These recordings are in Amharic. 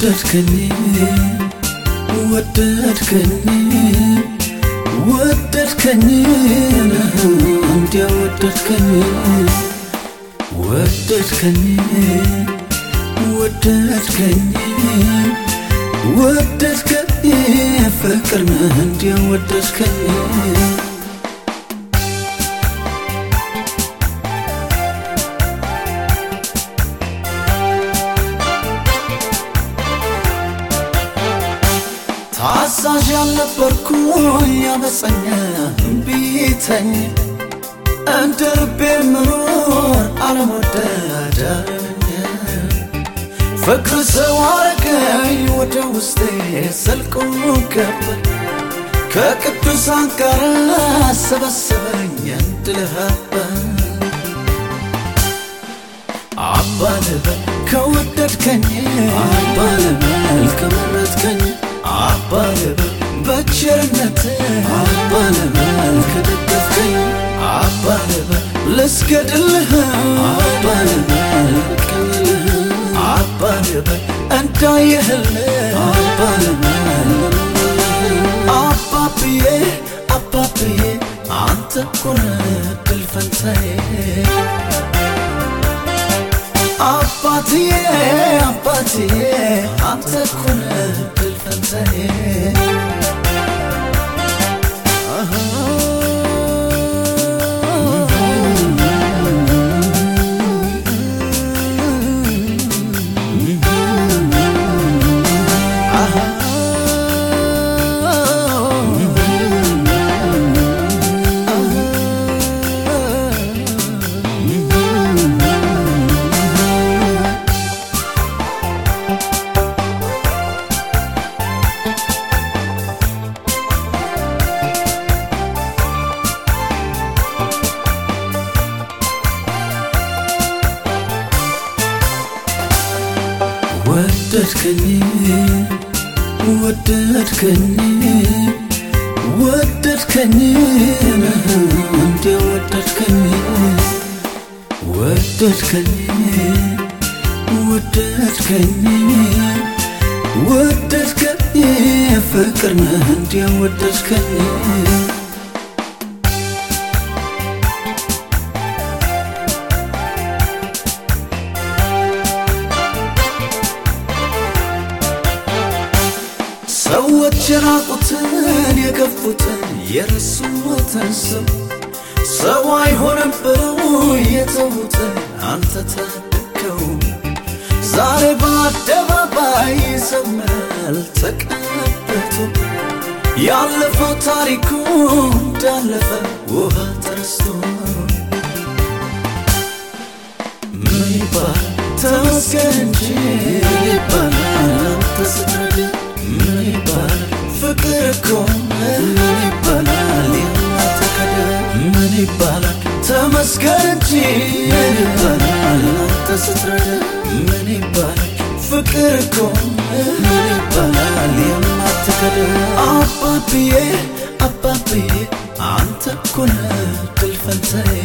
ወደድከኝ ወደድከኝ ወደድከኝ እንዲያ ወደድከኝ ወደድከኝ ወደድከኝ ወደድከኝ ፍቅር ነህ እንዲያ ወደድከኝ ታዛዥ ያልነበርኩኝ አመፀኛ እምቢተኝ እንደ ልቤ ምኖር አለመወዳዳረኛ ፍቅር ሰው አረገኝ ወደ ውስጤ ዘልቆ ገባ። ከቅዱሳን ጋር ሰበሰበኝ አንድ ለሀባ አባ ልበል ከወደድከኝ አባ ልበል ከመረጥከኝ አባ ልበል በቸርነት አባ ልበል ከደገፍከኝ አባ ልበል ልስገድልህ አባ ልበል ልቀበልህ አባ ልበል እንዳየህልህ አባ ልበል አባብዬ አባብዬ አንተ እኮ ነህ እድል ፈንታዬ አባትዬ አባትዬ አንተ እኮ ነህ ወደድከኝ ወደድከኝ ወደድከኝ እንደ ወደድከኝ ወደድከኝ ወደድከኝ ወደድከኝ ፍቅር ነህ እንደ ወደድከኝ የራቁትን የገፉትን የረሱትን ሰው ሰው አይሆንም ብለው የተዉትን አንተ ታደገው ዛሬ በአደባባይ ይዘምራል ተቀበቱ። ያለፈው ታሪኩ እንዳለፈ ውሃ ተረስቶ ምን ይባል ተመስገን እንጂ ምን ስትረዳ ምን ይባላል ፍቅር እኮ ምን ይባላል? ተከደ ምን ይባላል? ተመስገን እንጂ ምን ይባላል? አንተ ስትረዳ ምን ይባላል? ፍቅር እኮ ምን ይባላል? የማትከደ አባብዬ አባብዬ አንተ እኮ ነህ ድል ፈንታዬ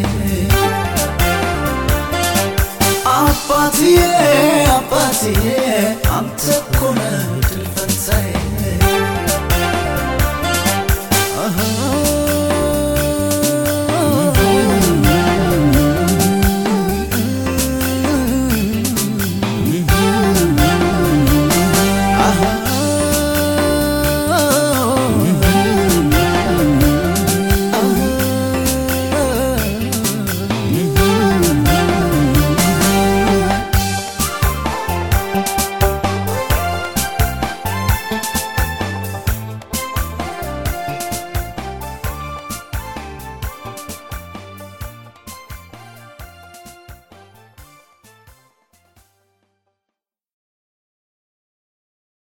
አባትዬ አባትዬ